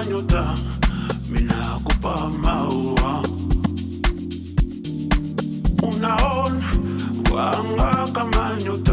kama nyota, minakupa maua. Unaona wanga kama nyota,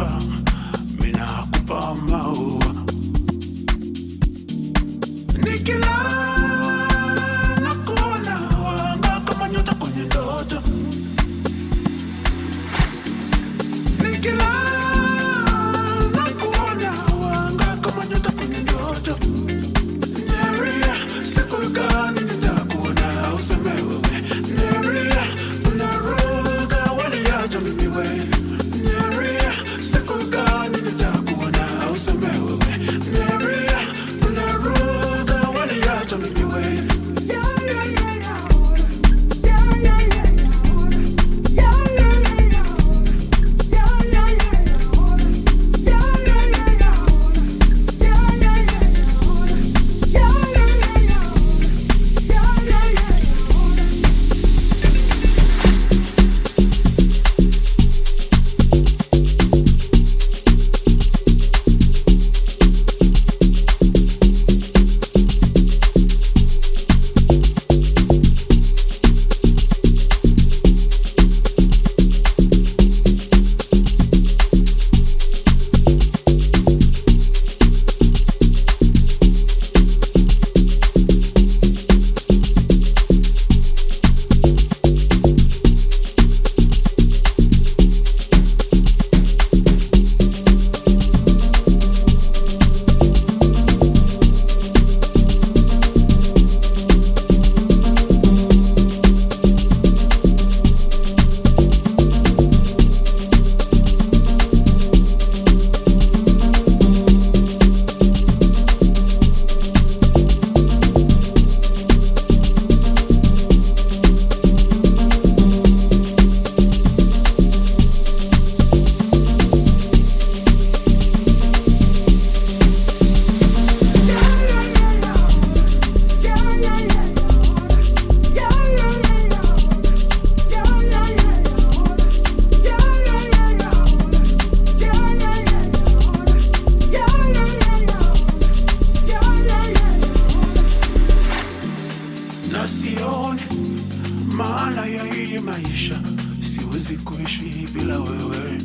hii maisha, siwezi kuishi bila wewe,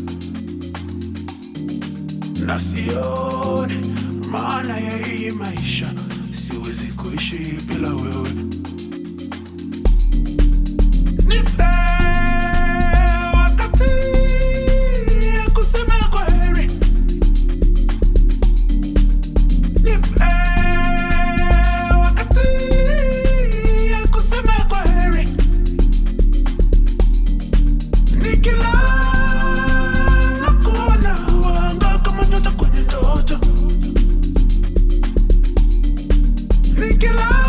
na sioni maana ya hii maisha, siwezi kuishi bila wewe. Nipe Get out!